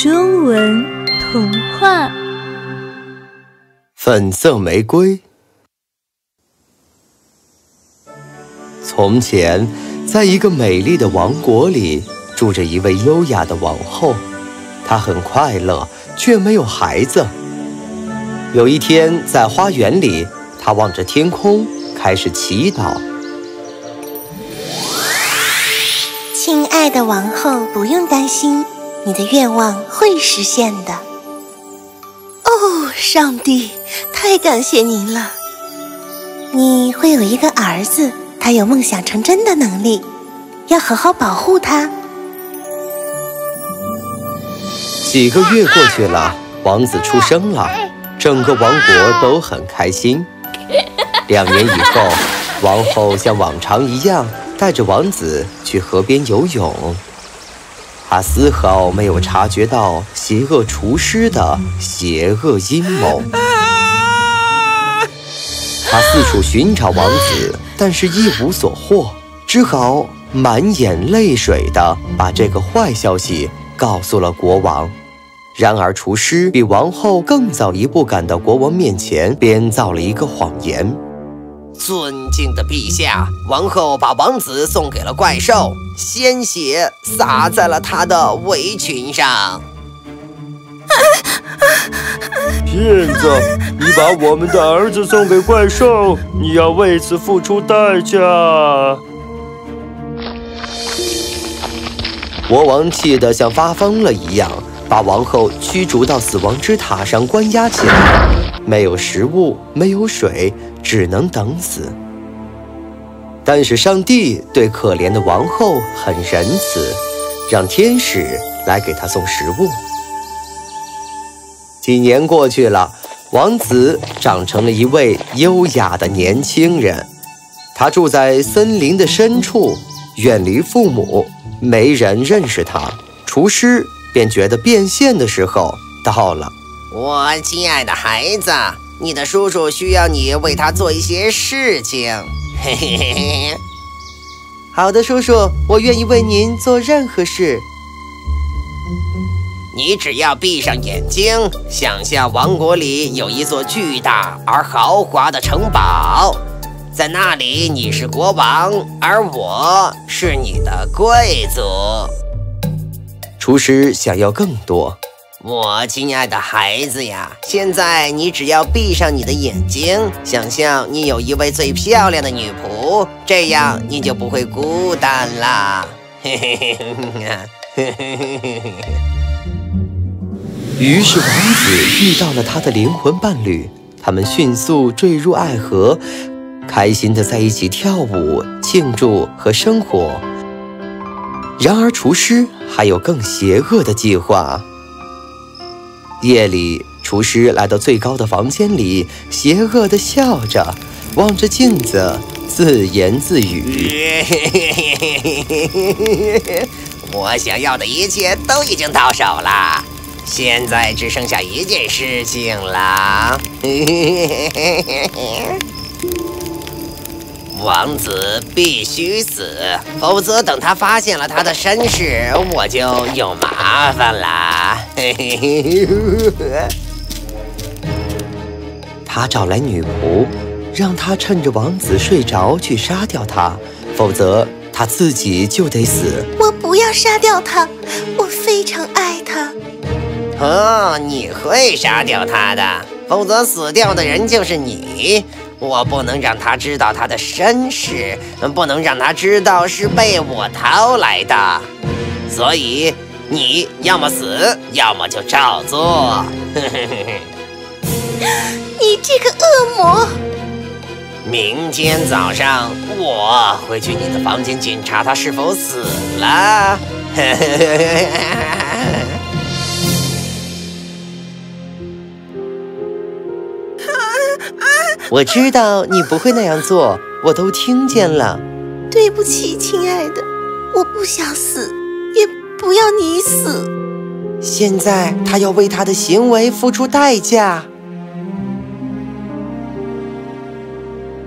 中文童话《粉色玫瑰》。从前，在一个美丽的王国里，住着一位优雅的王后。她很快乐，却没有孩子。有一天，在花园里，她望着天空，开始祈祷。亲爱的王后，不用担心，你的愿望会实现的。哦，上帝，太感谢您了！你会有一个儿子，他有梦想成真的能力，要好好保护他。几个月过去了，王子出生了，整个王国都很开心。两年以后，王后像往常一样。带着王子去河边游泳，他丝毫没有察觉到邪恶厨师的邪恶阴谋。他四处寻找王子，但是一无所获，只好满眼泪水地把这个坏消息告诉了国王。然而，厨师比王后更早一步赶到国王面前，编造了一个谎言。尊敬的陛下，王后把王子送给了怪兽，鲜血洒在了他的围裙上。骗子！你把我们的儿子送给怪兽，你要为此付出代价！国王气得像发疯了一样，把王后驱逐到死亡之塔上关押起来。没有食物，没有水。只能等死。但是上帝对可怜的王后很仁慈，让天使来给她送食物。几年过去了，王子长成了一位优雅的年轻人。他住在森林的深处，远离父母，没人认识他。厨师便觉得变现的时候到了。我亲爱的孩子。你的叔叔需要你为他做一些事情。嘿嘿嘿嘿。好的，叔叔，我愿意为您做任何事。你只要闭上眼睛，想象王国里有一座巨大而豪华的城堡，在那里你是国王，而我是你的贵族。厨师想要更多。我亲爱的孩子呀，现在你只要闭上你的眼睛，想象你有一位最漂亮的女仆，这样你就不会孤单啦。嘿嘿嘿嘿嘿于是王子遇到了他的灵魂伴侣，他们迅速坠入爱河，开心的在一起跳舞、庆祝和生活。然而厨师还有更邪恶的计划。夜里，厨师来到最高的房间里，邪恶的笑着，望着镜子，自言自语：“ 我想要的一切都已经到手了，现在只剩下一件事情了。王子必须死，否则等他发现了他的身世，我就有麻烦了。他找来女仆，让她趁着王子睡着去杀掉他，否则他自己就得死。我不要杀掉他，我非常爱他。哦，你会杀掉他的，否则死掉的人就是你。我不能让他知道他的身世，不能让他知道是被我掏来的，所以你要么死，要么就照做。你这个恶魔！明天早上我会去你的房间检查他是否死了。我知道你不会那样做，我都听见了。对不起，亲爱的，我不想死，也不要你死。现在他要为他的行为付出代价。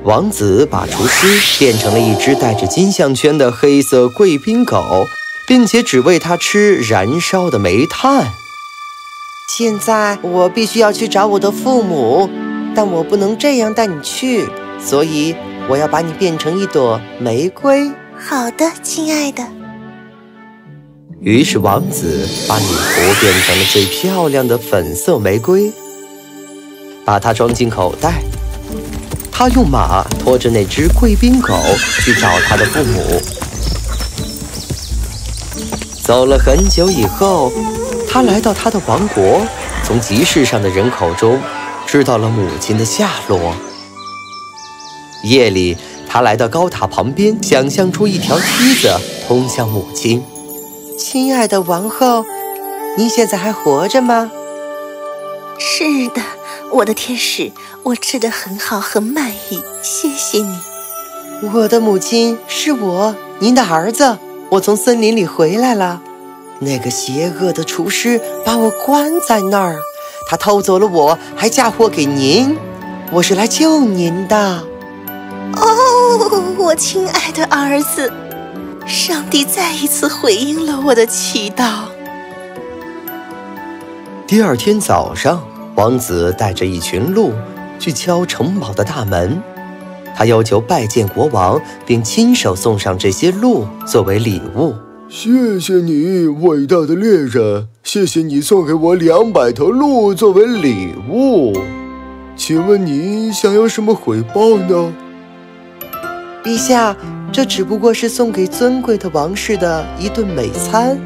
王子把厨师变成了一只带着金项圈的黑色贵宾狗，并且只喂它吃燃烧的煤炭。现在我必须要去找我的父母，但我不能这样带你去，所以我要把你变成一朵玫瑰。好的，亲爱的。于是王子把女仆变成了最漂亮的粉色玫瑰，把它装进口袋。他用马拖着那只贵宾狗去找他的父母。走了很久以后。他来到他的王国，从集市上的人口中知道了母亲的下落。夜里，他来到高塔旁边，想象出一条梯子通向母亲。亲爱的王后，你现在还活着吗？是的，我的天使，我吃得很好，很满意，谢谢你。我的母亲是我，您的儿子。我从森林里回来了。那个邪恶的厨师把我关在那儿，他偷走了我，还嫁祸给您。我是来救您的。哦，我亲爱的儿子，上帝再一次回应了我的祈祷。第二天早上，王子带着一群鹿去敲城堡的大门，他要求拜见国王，并亲手送上这些鹿作为礼物。谢谢你，伟大的猎人！谢谢你送给我两百头鹿作为礼物。请问你想要什么回报呢？陛下，这只不过是送给尊贵的王室的一顿美餐。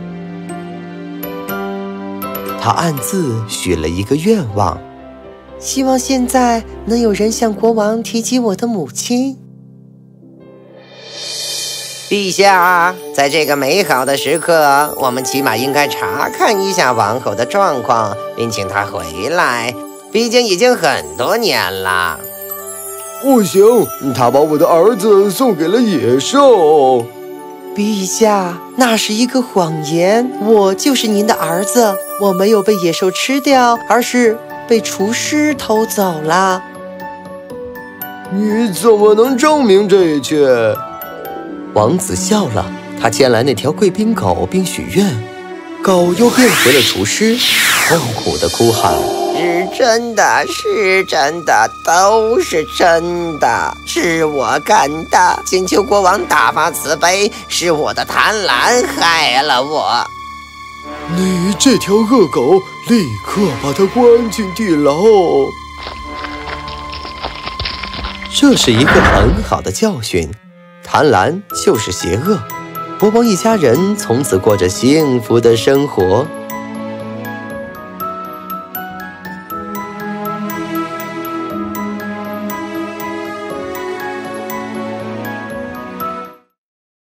他暗自许了一个愿望，希望现在能有人向国王提及我的母亲。陛下，在这个美好的时刻，我们起码应该查看一下王后的状况，并请她回来。毕竟已经很多年了。不行，他把我的儿子送给了野兽。陛下，那是一个谎言。我就是您的儿子，我没有被野兽吃掉，而是被厨师偷走了。你怎么能证明这一切？王子笑了，他牵来那条贵宾狗，并许愿，狗又变回了厨师，痛苦地哭喊：“是真的，是真的，都是真的，是我干的！请求国王大发慈悲，是我的贪婪害了我。”你这条恶狗，立刻把它关进地牢。这是一个很好的教训。贪婪就是邪恶。波波一家人从此过着幸福的生活。